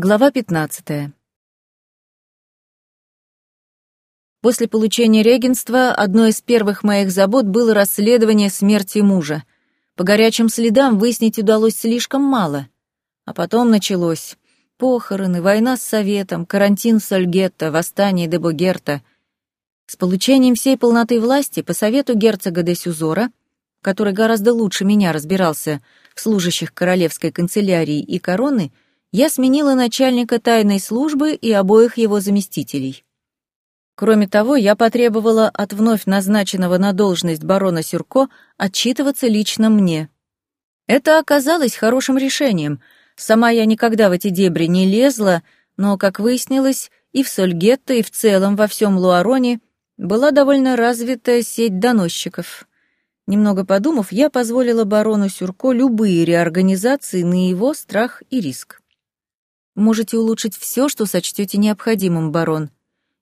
Глава 15. После получения регенства одной из первых моих забот было расследование смерти мужа. По горячим следам выяснить удалось слишком мало. А потом началось. Похороны, война с Советом, карантин Сольгетта, восстание Дебогерта. С получением всей полноты власти по совету герцога де Сюзора, который гораздо лучше меня разбирался в служащих королевской канцелярии и короны, я сменила начальника тайной службы и обоих его заместителей. Кроме того, я потребовала от вновь назначенного на должность барона Сюрко отчитываться лично мне. Это оказалось хорошим решением. Сама я никогда в эти дебри не лезла, но, как выяснилось, и в Сольгетто, и в целом во всем Луароне была довольно развитая сеть доносчиков. Немного подумав, я позволила барону Сюрко любые реорганизации на его страх и риск. Можете улучшить все, что сочтете необходимым, барон.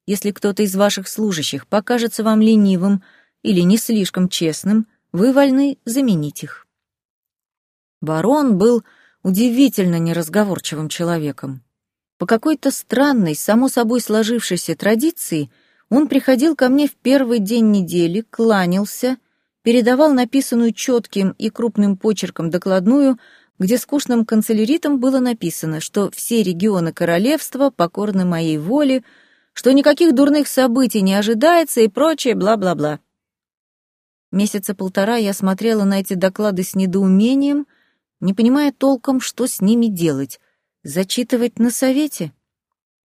Если кто-то из ваших служащих покажется вам ленивым или не слишком честным, вы вольны заменить их. Барон был удивительно неразговорчивым человеком. По какой-то странной, само собой сложившейся традиции, он приходил ко мне в первый день недели, кланялся, передавал написанную четким и крупным почерком докладную, где скучным канцеляритом было написано, что все регионы королевства покорны моей воле, что никаких дурных событий не ожидается и прочее бла-бла-бла. Месяца полтора я смотрела на эти доклады с недоумением, не понимая толком, что с ними делать. Зачитывать на совете?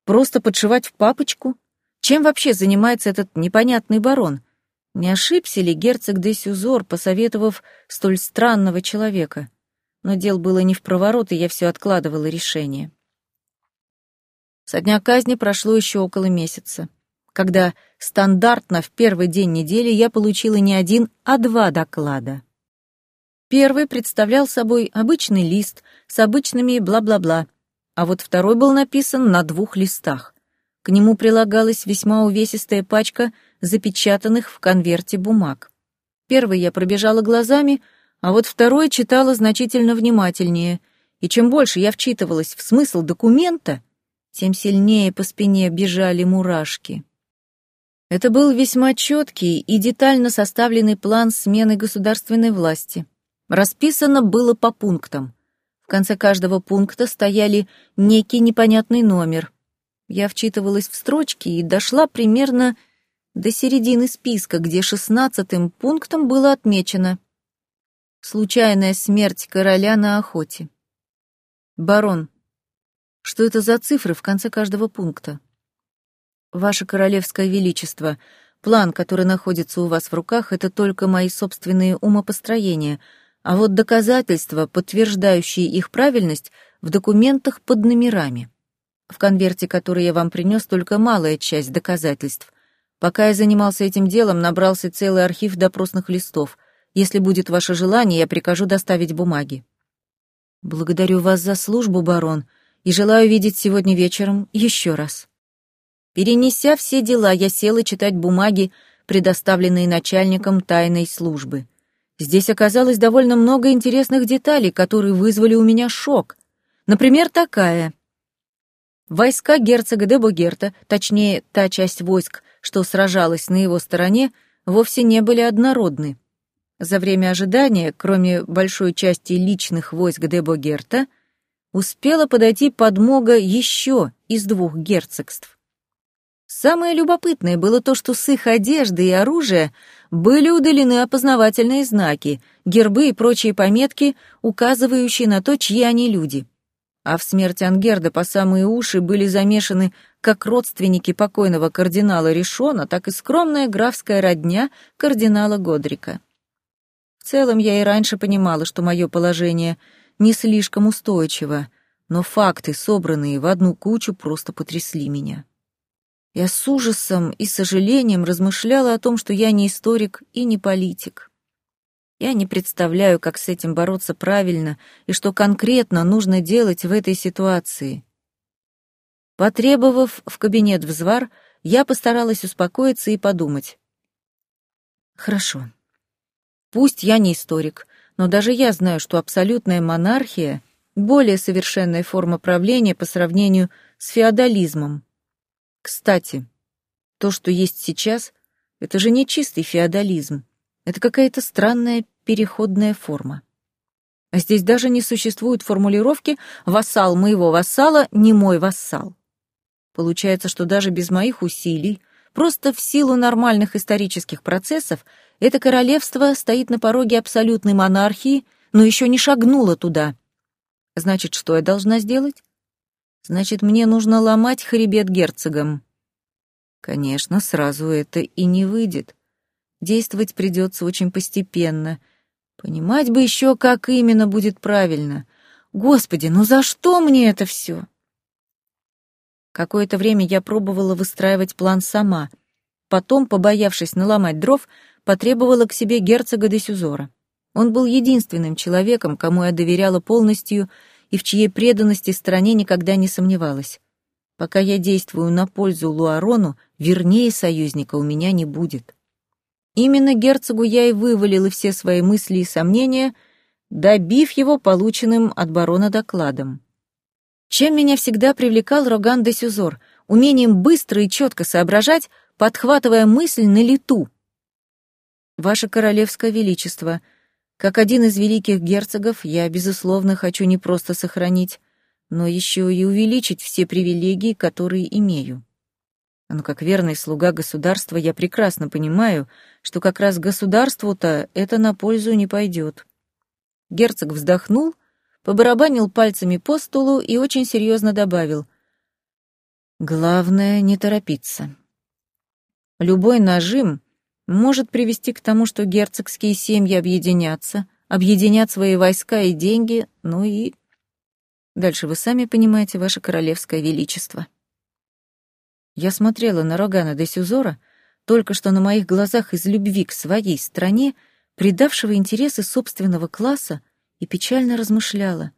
Просто подшивать в папочку? Чем вообще занимается этот непонятный барон? Не ошибся ли герцог де Сюзор, посоветовав столь странного человека? Но дел было не в проворот, и я все откладывала решение. Со дня казни прошло еще около месяца, когда стандартно в первый день недели я получила не один, а два доклада. Первый представлял собой обычный лист с обычными бла-бла-бла, а вот второй был написан на двух листах. К нему прилагалась весьма увесистая пачка запечатанных в конверте бумаг. Первый я пробежала глазами — а вот второе читала значительно внимательнее, и чем больше я вчитывалась в смысл документа, тем сильнее по спине бежали мурашки. Это был весьма четкий и детально составленный план смены государственной власти. Расписано было по пунктам. В конце каждого пункта стояли некий непонятный номер. Я вчитывалась в строчки и дошла примерно до середины списка, где шестнадцатым пунктом было отмечено — Случайная смерть короля на охоте. Барон, что это за цифры в конце каждого пункта? Ваше королевское величество, план, который находится у вас в руках, это только мои собственные умопостроения, а вот доказательства, подтверждающие их правильность, в документах под номерами. В конверте, который я вам принес, только малая часть доказательств. Пока я занимался этим делом, набрался целый архив допросных листов — если будет ваше желание, я прикажу доставить бумаги. Благодарю вас за службу, барон, и желаю видеть сегодня вечером еще раз. Перенеся все дела, я села читать бумаги, предоставленные начальником тайной службы. Здесь оказалось довольно много интересных деталей, которые вызвали у меня шок. Например, такая. Войска герцога де Бугерта, точнее, та часть войск, что сражалась на его стороне, вовсе не были однородны. За время ожидания, кроме большой части личных войск Дебогерта, успела подойти подмога еще из двух герцогств. Самое любопытное было то, что с их одежды и оружия были удалены опознавательные знаки, гербы и прочие пометки, указывающие на то, чьи они люди. А в смерть Ангерда по самые уши были замешаны как родственники покойного кардинала Ришона, так и скромная графская родня кардинала Годрика. В целом, я и раньше понимала, что мое положение не слишком устойчиво, но факты, собранные в одну кучу, просто потрясли меня. Я с ужасом и сожалением размышляла о том, что я не историк и не политик. Я не представляю, как с этим бороться правильно и что конкретно нужно делать в этой ситуации. Потребовав в кабинет взвар, я постаралась успокоиться и подумать. Хорошо. Пусть я не историк, но даже я знаю, что абсолютная монархия более совершенная форма правления по сравнению с феодализмом. Кстати, то, что есть сейчас, это же не чистый феодализм. Это какая-то странная переходная форма. А здесь даже не существует формулировки «вассал моего вассала не мой вассал». Получается, что даже без моих усилий, просто в силу нормальных исторических процессов, это королевство стоит на пороге абсолютной монархии, но еще не шагнуло туда. Значит, что я должна сделать? Значит, мне нужно ломать хребет герцогам. Конечно, сразу это и не выйдет. Действовать придется очень постепенно. Понимать бы еще, как именно будет правильно. Господи, ну за что мне это все? Какое-то время я пробовала выстраивать план сама. Потом, побоявшись наломать дров, потребовала к себе герцога де Сюзора. Он был единственным человеком, кому я доверяла полностью и в чьей преданности стране никогда не сомневалась. Пока я действую на пользу Луарону, вернее союзника у меня не будет. Именно герцогу я и вывалила все свои мысли и сомнения, добив его полученным от барона докладом. Чем меня всегда привлекал Роган де Сюзор, умением быстро и четко соображать, подхватывая мысль на лету. Ваше Королевское Величество, как один из великих герцогов, я, безусловно, хочу не просто сохранить, но еще и увеличить все привилегии, которые имею. Но как верный слуга государства я прекрасно понимаю, что как раз государству-то это на пользу не пойдет. Герцог вздохнул побарабанил пальцами по столу и очень серьезно добавил. «Главное, не торопиться. Любой нажим может привести к тому, что герцогские семьи объединятся, объединят свои войска и деньги, ну и... Дальше вы сами понимаете, ваше королевское величество». Я смотрела на Рогана де Сюзора, только что на моих глазах из любви к своей стране, предавшего интересы собственного класса, и печально размышляла.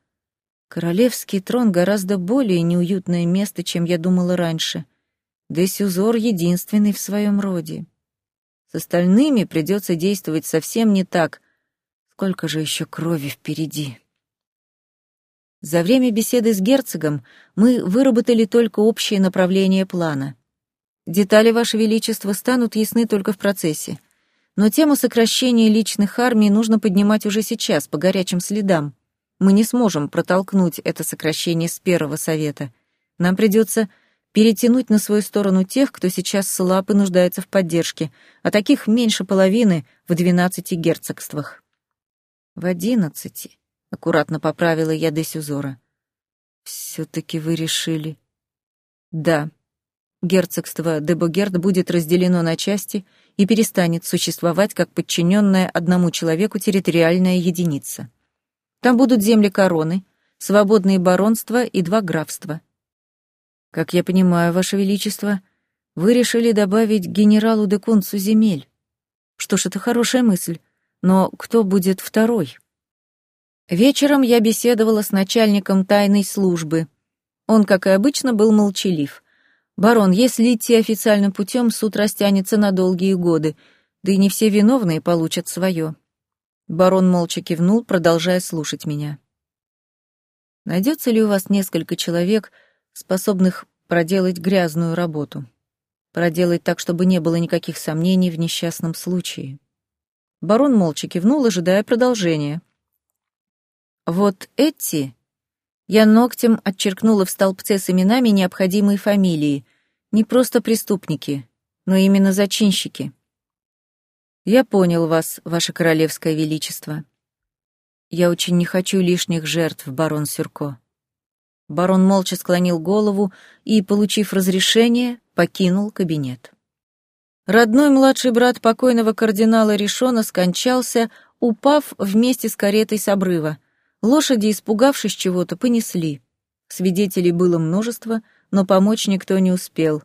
Королевский трон гораздо более неуютное место, чем я думала раньше. Десюзор единственный в своем роде. С остальными придется действовать совсем не так. Сколько же еще крови впереди? За время беседы с герцогом мы выработали только общее направление плана. Детали, Ваше Величество, станут ясны только в процессе. Но тему сокращения личных армий нужно поднимать уже сейчас, по горячим следам. Мы не сможем протолкнуть это сокращение с первого совета. Нам придется перетянуть на свою сторону тех, кто сейчас слаб и нуждается в поддержке, а таких меньше половины в двенадцати герцогствах. В одиннадцати, — аккуратно поправила я Десюзора. Все-таки вы решили. Да, герцогство Дебогерд будет разделено на части и перестанет существовать как подчиненная одному человеку территориальная единица. Там будут земли короны, свободные баронства и два графства. Как я понимаю, Ваше Величество, вы решили добавить генералу де Кунцу земель. Что ж, это хорошая мысль, но кто будет второй? Вечером я беседовала с начальником тайной службы. Он, как и обычно, был молчалив. «Барон, если идти официальным путем, суд растянется на долгие годы, да и не все виновные получат свое». Барон молча кивнул, продолжая слушать меня. «Найдется ли у вас несколько человек, способных проделать грязную работу? Проделать так, чтобы не было никаких сомнений в несчастном случае?» Барон молча кивнул, ожидая продолжения. «Вот эти я ногтем отчеркнула в столбце с именами необходимые фамилии. Не просто преступники, но именно зачинщики. Я понял вас, ваше королевское величество. Я очень не хочу лишних жертв, барон Сюрко. Барон молча склонил голову и, получив разрешение, покинул кабинет. Родной младший брат покойного кардинала Ришона скончался, упав вместе с каретой с обрыва. Лошади, испугавшись чего-то, понесли. Свидетелей было множество, но помочь никто не успел.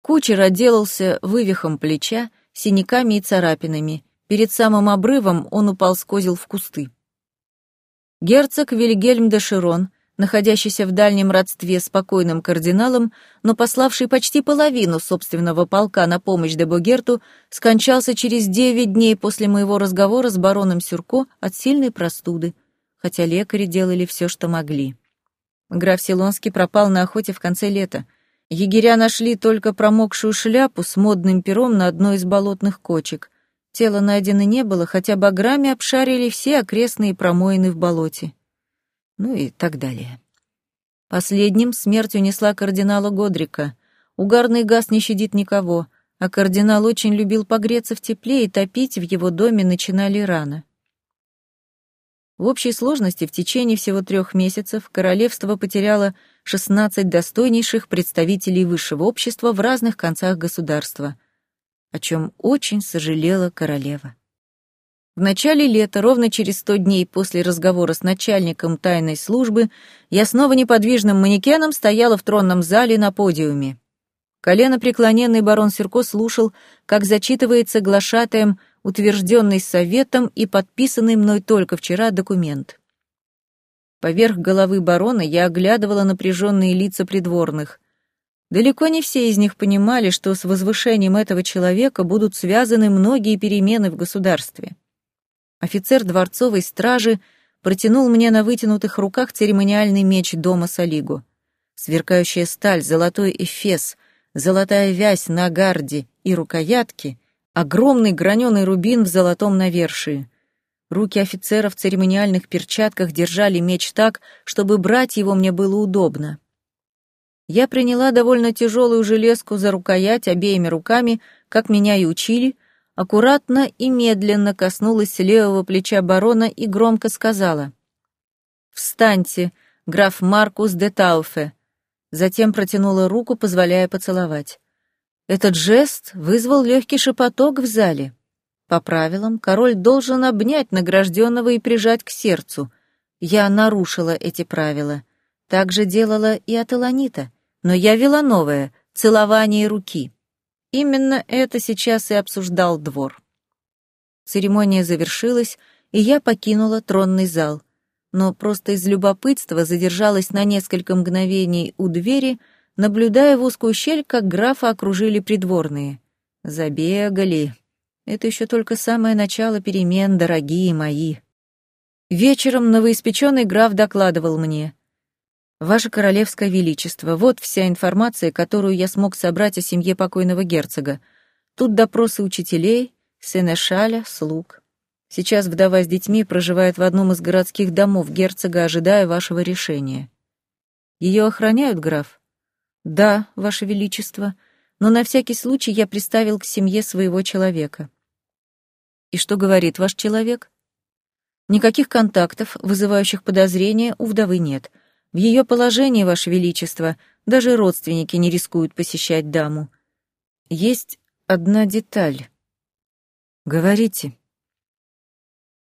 Кучер отделался вывихом плеча, синяками и царапинами. Перед самым обрывом он упал с козел в кусты. Герцог Вильгельм де Широн, находящийся в дальнем родстве с покойным кардиналом, но пославший почти половину собственного полка на помощь де Богерту, скончался через девять дней после моего разговора с бароном Сюрко от сильной простуды хотя лекари делали все, что могли. Граф Силонский пропал на охоте в конце лета. Егеря нашли только промокшую шляпу с модным пером на одной из болотных кочек. Тело найдено не было, хотя баграми обшарили все окрестные промоины в болоте. Ну и так далее. Последним смерть унесла кардинала Годрика. Угарный газ не щадит никого, а кардинал очень любил погреться в тепле и топить в его доме начинали рано. В общей сложности в течение всего трех месяцев королевство потеряло 16 достойнейших представителей высшего общества в разных концах государства, о чем очень сожалела королева. В начале лета, ровно через сто дней после разговора с начальником тайной службы, я снова неподвижным манекеном стояла в тронном зале на подиуме. Колено преклоненный барон Серко слушал, как зачитывается глашатаем утвержденный советом и подписанный мной только вчера документ. Поверх головы барона я оглядывала напряженные лица придворных. Далеко не все из них понимали, что с возвышением этого человека будут связаны многие перемены в государстве. Офицер дворцовой стражи протянул мне на вытянутых руках церемониальный меч дома Салигу. Сверкающая сталь, золотой эфес, золотая вязь на гарде и рукоятке, огромный граненый рубин в золотом навершии. Руки офицера в церемониальных перчатках держали меч так, чтобы брать его мне было удобно. Я приняла довольно тяжелую железку за рукоять обеими руками, как меня и учили, аккуратно и медленно коснулась левого плеча барона и громко сказала «Встаньте, граф Маркус де Тауфе», затем протянула руку, позволяя поцеловать. Этот жест вызвал легкий шепоток в зале. По правилам, король должен обнять награжденного и прижать к сердцу. Я нарушила эти правила. Так же делала и Аталанита, но я вела новое — целование руки. Именно это сейчас и обсуждал двор. Церемония завершилась, и я покинула тронный зал, но просто из любопытства задержалась на несколько мгновений у двери, наблюдая в узкую щель, как графа окружили придворные. Забегали. Это еще только самое начало перемен, дорогие мои. Вечером новоиспеченный граф докладывал мне. «Ваше Королевское Величество, вот вся информация, которую я смог собрать о семье покойного герцога. Тут допросы учителей, сенешаля, слуг. Сейчас вдова с детьми проживает в одном из городских домов герцога, ожидая вашего решения. Ее охраняют, граф? Да, Ваше Величество, но на всякий случай я приставил к семье своего человека. И что говорит ваш человек? Никаких контактов, вызывающих подозрения, у вдовы нет — в ее положении, Ваше Величество, даже родственники не рискуют посещать даму. Есть одна деталь. Говорите.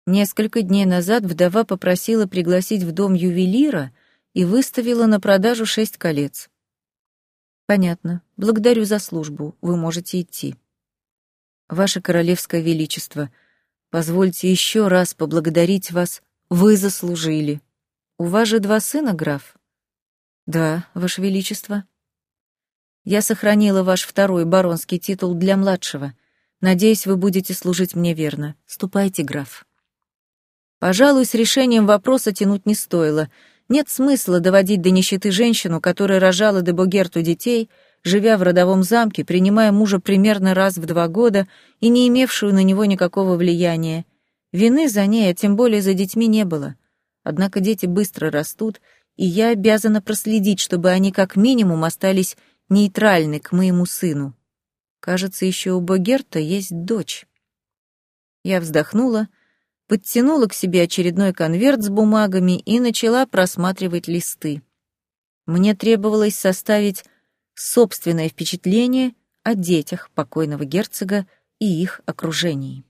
Несколько дней назад вдова попросила пригласить в дом ювелира и выставила на продажу шесть колец. Понятно. Благодарю за службу. Вы можете идти. Ваше Королевское Величество, позвольте еще раз поблагодарить вас. Вы заслужили. «У вас же два сына, граф?» «Да, Ваше Величество». «Я сохранила ваш второй баронский титул для младшего. Надеюсь, вы будете служить мне верно. Ступайте, граф». Пожалуй, с решением вопроса тянуть не стоило. Нет смысла доводить до нищеты женщину, которая рожала де Богерту детей, живя в родовом замке, принимая мужа примерно раз в два года и не имевшую на него никакого влияния. Вины за ней, а тем более за детьми, не было. Однако дети быстро растут, и я обязана проследить, чтобы они как минимум остались нейтральны к моему сыну. Кажется, еще у Богерта есть дочь. Я вздохнула, подтянула к себе очередной конверт с бумагами и начала просматривать листы. Мне требовалось составить собственное впечатление о детях покойного герцога и их окружении.